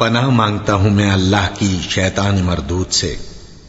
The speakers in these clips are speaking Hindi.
पनाह मांगता हूं मैं अल्लाह की शैतान मरदूत से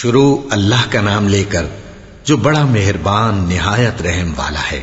शुरू अल्लाह का नाम लेकर जो बड़ा मेहरबान निहायत रहम वाला है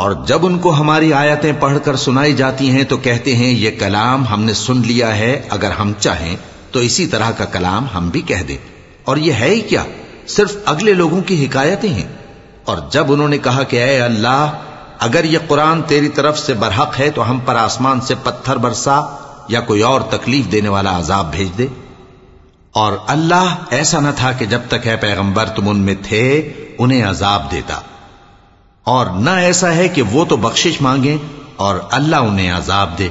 और जब उनको हमारी आयतें पढ़कर सुनाई जाती हैं तो कहते हैं ये कलाम हमने सुन लिया है अगर हम चाहें तो इसी तरह का कलाम हम भी कह दें और ये है ही क्या सिर्फ अगले लोगों की हिकायतें हैं और जब उन्होंने कहा कि अय अल्लाह अगर ये कुरान तेरी तरफ से बरहक है तो हम पर आसमान से पत्थर बरसा या कोई और तकलीफ देने वाला अजाब भेज दे और अल्लाह ऐसा न था कि जब तक है पैगंबर तुम उनमें थे उन्हें अजाब देता और न ऐसा है कि वो तो बख्शिश मांगे और अल्लाह उन्हें अजाब दे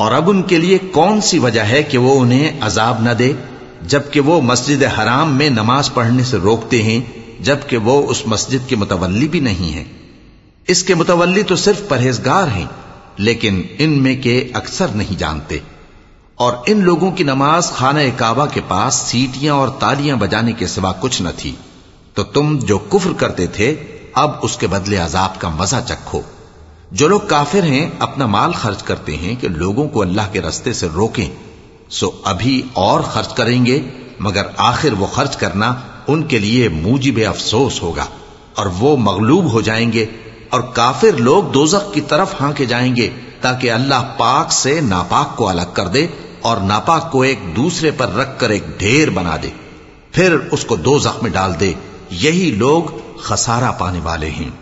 और अब उनके लिए कौन सी वजह है कि वो उन्हें अजाब न दे जबकि वो मस्जिद हराम में नमाज पढ़ने से रोकते हैं जबकि वो उस मस्जिद के मुतवली भी नहीं है इसके मुतवली तो सिर्फ परहेजगार हैं लेकिन इनमें के अक्सर नहीं जानते। और इन लोगों की नमाज़ खाना काबा के पास सीटियाँ और तालियाँ बजाने के सिवा कुछ न थी। तो तुम जो कुफर करते थे, अब उसके बदले अजाब का मज़ा चखो। जो लोग काफिर हैं, अपना माल खर्च करते हैं कि लोगों को अल्लाह के रस्ते से रोकें। सो अभी और खर्च करेंगे, मगर आखिर वो खर्च करना उनके लिए मूजिब अफसोस होगा, और वो मगलूब हो जाएँगे और काफिर लोग दोजक की तरफ़ हाके जाएँगे, ताकि अल्लाह पाक से नापाक को अलग कर दे और नापाक को एक दूसरे पर रखकर एक ढेर बना दे। फिर उसको दो में डाल दे। यही लोग खसारा पाने वाले हैं।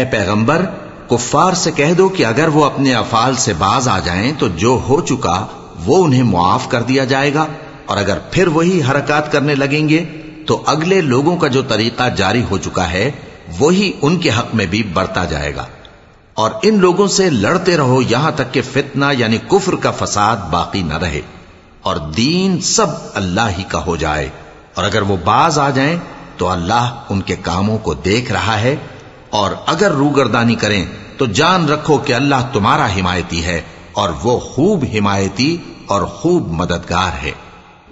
ए पैगंबर, कुफ्फार से कह दो कि अगर वो अपने अफाल से बाज आ जाएँ तो जो हो चुका, वो उन्हें मुआफ कर दिया जाएगा। और अगर फिर वही हरकत करने लगेंगे तो अगले लोगों का जो तरीका जारी हो चुका है, वही उनके हक में भी बढ़ता जाएगा। और इन लोगों से लड़ते रहो, यहाँ तक कि फितना यानी कुफर का फसाद बाकी न रहे। और दीन सब अल्लाह ही का हो जाए। और अगर वो बाज आ जाएँ तो अल्लाह उनके कामों को देख रहा है और अगर रूगरदानी करें तो जान रखो कि अल्लाह तुम्हारा हिमायती है और वो खूब हिमायती और खूब मददगार है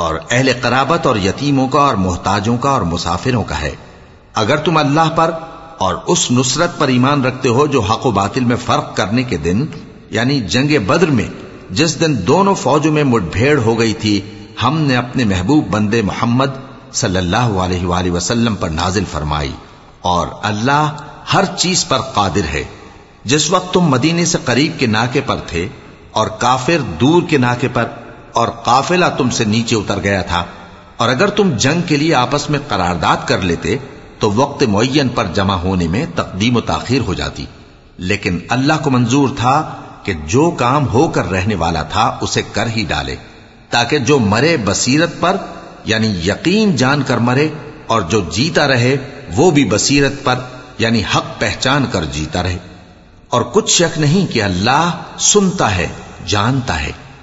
और अहल कराबत और यतीमों का और मोहताजों का और मुसाफिरों का है। अगर तुम अल्लाह पर और उस नुसरत पर ईमान रखते हो जो हक बातिल में फ़र्क करने के दिन, यानी जंग बद्र में, जिस दिन दोनों फौजों में मुठभेड़ हो गई थी, हमने अपने महबूब बंदे मोहम्मद सल्लल्लाहु अलैहि वसल्लम पर नाजिल फरमाई, और अल्लाह हर चीज़ पर कादिर है। जिस वक्त तुम मदीने से करीब के नाके पर थे और काफिर दूर के नाके पर और काफिला तुमसे नीचे उतर गया था। और अगर तुम जंग के लिए आपस में करारदाद कर लेते तो वक्त मुयन पर जमा होने में तकदीम ताखिर हो जाती। लेकिन अल्लाह को मंजूर था कि जो काम होकर रहने वाला था, उसे कर ही डाले। ताकि जो मरे बसीरत पर, यानी यकीन जानकर मरे, और जो जीता रहे, वो भी बसीरत पर, यानी हक पहचान कर जीता रहे। और कुछ शक नहीं कि अल्लाह सुनता है, जानता है।